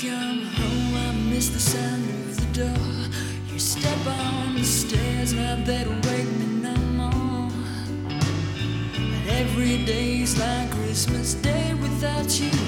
come home, I miss the sound of the door. You step on the stairs, now they don't wake me no more. But every day's like Christmas Day without you.